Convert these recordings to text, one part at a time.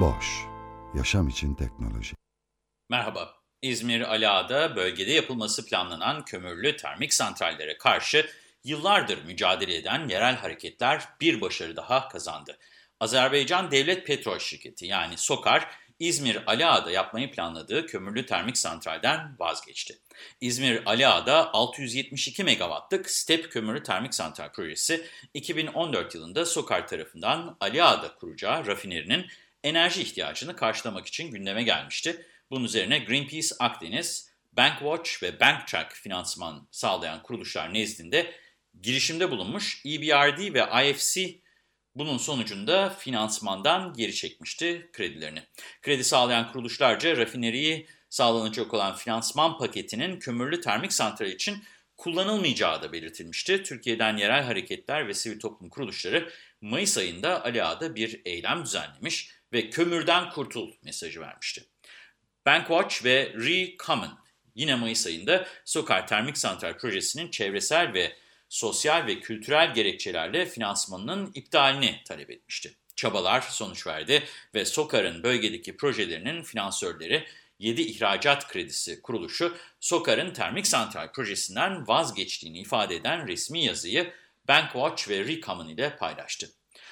Boş, yaşam için teknoloji. Merhaba, İzmir Ala'da bölgede yapılması planlanan kömürlü termik santrallere karşı yıllardır mücadele eden yerel hareketler bir başarı daha kazandı. Azerbaycan Devlet Petrol Şirketi yani SOKAR, İzmir Ali yapmayı planladığı kömürlü termik santralden vazgeçti. İzmir Ali 672 megawattlık STEP kömürlü termik santral projesi 2014 yılında SOKAR tarafından Ali kuracağı rafinerinin enerji ihtiyacını karşılamak için gündeme gelmişti. Bunun üzerine Greenpeace Akdeniz, Bankwatch ve Banktrack finansman sağlayan kuruluşlar nezdinde girişimde bulunmuş EBRD ve IFC bunun sonucunda finansmandan geri çekmişti kredilerini. Kredi sağlayan kuruluşlarca rafineriyi sağlanacak olan finansman paketinin kömürlü termik santral için kullanılmayacağı da belirtilmişti. Türkiye'den yerel hareketler ve sivil toplum kuruluşları Mayıs ayında Ali Ağa'da bir eylem düzenlemiş ve kömürden kurtul mesajı vermişti. Bankwatch ve Recommon yine Mayıs ayında Sokar Termik Santral Projesi'nin çevresel ve sosyal ve kültürel gerekçelerle finansmanının iptalini talep etmişti. Çabalar sonuç verdi ve Sokar'ın bölgedeki projelerinin finansörleri 7 İhracat Kredisi kuruluşu Sokar'ın termik santral projesinden vazgeçtiğini ifade eden resmi yazıyı Bankwatch ve Recommon ile paylaştı.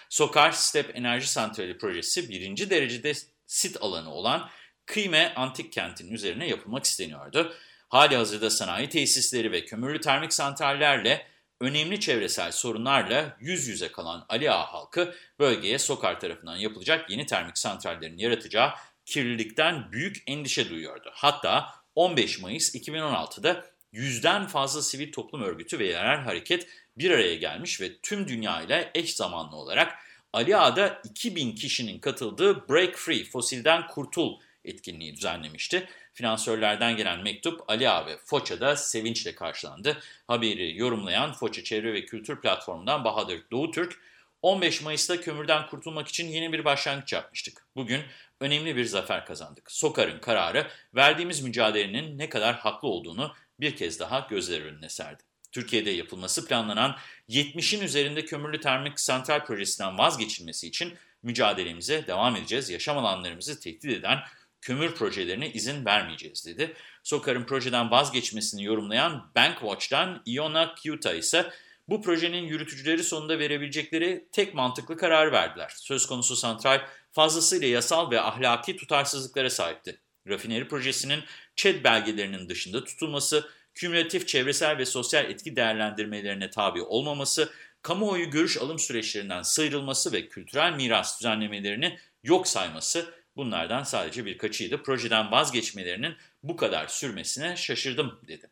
Sokar Step Enerji Santrali projesi birinci derecede sit alanı olan Kıyme Antik Kenti'nin üzerine yapılmak isteniyordu. Hali hazırda sanayi tesisleri ve kömürlü termik santrallerle önemli çevresel sorunlarla yüz yüze kalan Ali Ağa halkı bölgeye Sokar tarafından yapılacak yeni termik santrallerin yaratacağı kirlilikten büyük endişe duyuyordu. Hatta 15 Mayıs 2016'da yüzden fazla sivil toplum örgütü ve yerel hareket bir araya gelmiş ve tüm dünya ile eş zamanlı olarak Ali Ağa'da 2000 kişinin katıldığı Break Free, Fosilden Kurtul etkinliği düzenlemişti. Finansörlerden gelen mektup Ali Ağa ve Foça'da sevinçle karşılandı. Haberi yorumlayan Foça Çevre ve Kültür Platformu'ndan Bahadır Doğutürk, 15 Mayıs'ta kömürden kurtulmak için yeni bir başlangıç yapmıştık. Bugün önemli bir zafer kazandık. Sokar'ın kararı verdiğimiz mücadelenin ne kadar haklı olduğunu bir kez daha gözler önüne serdi. Türkiye'de yapılması planlanan 70'in üzerinde kömürlü termik santral projesinden vazgeçilmesi için mücadelemize devam edeceğiz. Yaşam alanlarımızı tehdit eden kömür projelerine izin vermeyeceğiz dedi. Sokar'ın projeden vazgeçmesini yorumlayan Bankwatch'tan Iona Kyuta ise bu projenin yürütücüleri sonunda verebilecekleri tek mantıklı karar verdiler. Söz konusu santral fazlasıyla yasal ve ahlaki tutarsızlıklara sahipti. Rafineri projesinin ÇED belgelerinin dışında tutulması, kümülatif çevresel ve sosyal etki değerlendirmelerine tabi olmaması, kamuoyu görüş alım süreçlerinden sıyrılması ve kültürel miras düzenlemelerini yok sayması bunlardan sadece birkaçıydı. Projeden vazgeçmelerinin bu kadar sürmesine şaşırdım dedi.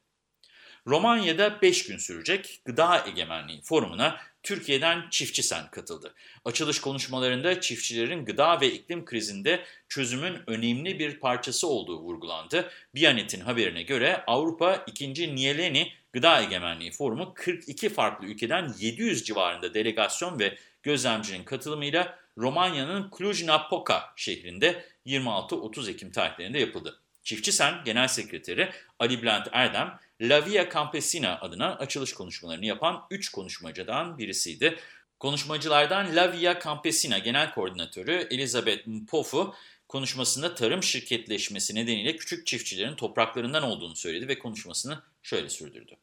Romanya'da 5 gün sürecek Gıda Egemenliği Forumu'na Türkiye'den Çiftçi Sen katıldı. Açılış konuşmalarında çiftçilerin gıda ve iklim krizinde çözümün önemli bir parçası olduğu vurgulandı. Biyanet'in haberine göre Avrupa 2. Niyeleni Gıda Egemenliği Forumu 42 farklı ülkeden 700 civarında delegasyon ve gözlemcinin katılımıyla Romanya'nın Cluj-Napoca şehrinde 26-30 Ekim tarihlerinde yapıldı. Çiftçi Sen Genel Sekreteri Ali Bülent Erdem, La Via Campesina adına açılış konuşmalarını yapan 3 konuşmacıdan birisiydi. Konuşmacılardan La Via Campesina Genel Koordinatörü Elizabeth Mpofu, konuşmasında tarım şirketleşmesi nedeniyle küçük çiftçilerin topraklarından olduğunu söyledi ve konuşmasını şöyle sürdürdü.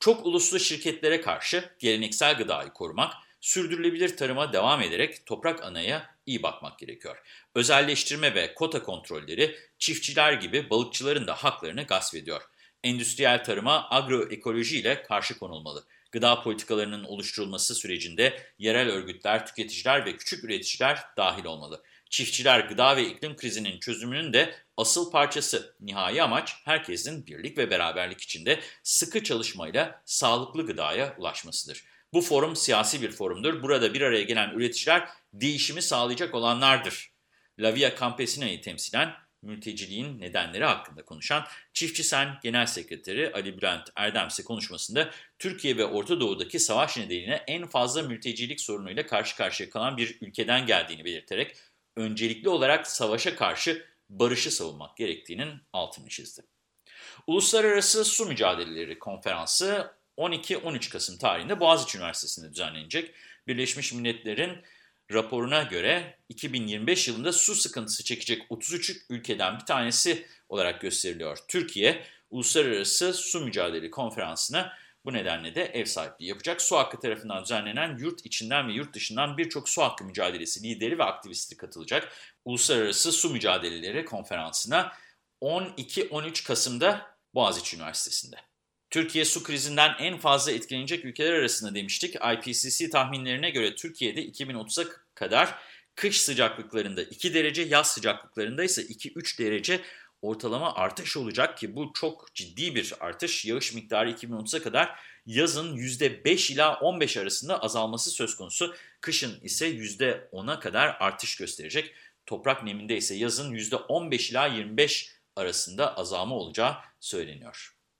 Çok uluslu şirketlere karşı geleneksel gıdayı korumak, sürdürülebilir tarıma devam ederek toprak anaya iyi bakmak gerekiyor. Özelleştirme ve kota kontrolleri çiftçiler gibi balıkçıların da haklarını gasp ediyor. Endüstriyel tarıma agroekoloji ile karşı konulmalı. Gıda politikalarının oluşturulması sürecinde yerel örgütler, tüketiciler ve küçük üreticiler dahil olmalı. Çiftçiler gıda ve iklim krizinin çözümünün de asıl parçası. Nihai amaç herkesin birlik ve beraberlik içinde sıkı çalışmayla sağlıklı gıdaya ulaşmasıdır. Bu forum siyasi bir forumdur. Burada bir araya gelen üreticiler değişimi sağlayacak olanlardır. La Via Campesina'yı temsilen mülteciliğin nedenleri hakkında konuşan Çiftçi Sen Genel Sekreteri Ali Bülent Erdemse konuşmasında Türkiye ve Orta Doğu'daki savaş nedeniyle en fazla mültecilik sorunuyla karşı karşıya kalan bir ülkeden geldiğini belirterek öncelikli olarak savaşa karşı barışı savunmak gerektiğinin altını çizdi. Uluslararası Su Mücadeleleri Konferansı 12-13 Kasım tarihinde Boğaziçi Üniversitesi'nde düzenlenecek. Birleşmiş Milletler'in raporuna göre 2025 yılında su sıkıntısı çekecek 33 ülkeden bir tanesi olarak gösteriliyor. Türkiye, Uluslararası Su Mücadele Konferansı'na bu nedenle de ev sahipliği yapacak. Su Hakkı tarafından düzenlenen yurt içinden ve yurt dışından birçok su hakkı mücadelesi lideri ve aktivisti katılacak. Uluslararası Su Mücadeleleri Konferansı'na 12-13 Kasım'da Boğaziçi Üniversitesi'nde. Türkiye su krizinden en fazla etkilenecek ülkeler arasında demiştik. IPCC tahminlerine göre Türkiye'de 2030'a kadar kış sıcaklıklarında 2 derece, yaz sıcaklıklarında ise 2-3 derece ortalama artış olacak ki bu çok ciddi bir artış. Yağış miktarı 2030'a kadar yazın %5 ila 15 arasında azalması söz konusu. Kışın ise %10'a kadar artış gösterecek. Toprak neminde ise yazın %15 ila 25 arasında azalma olacağı söyleniyor.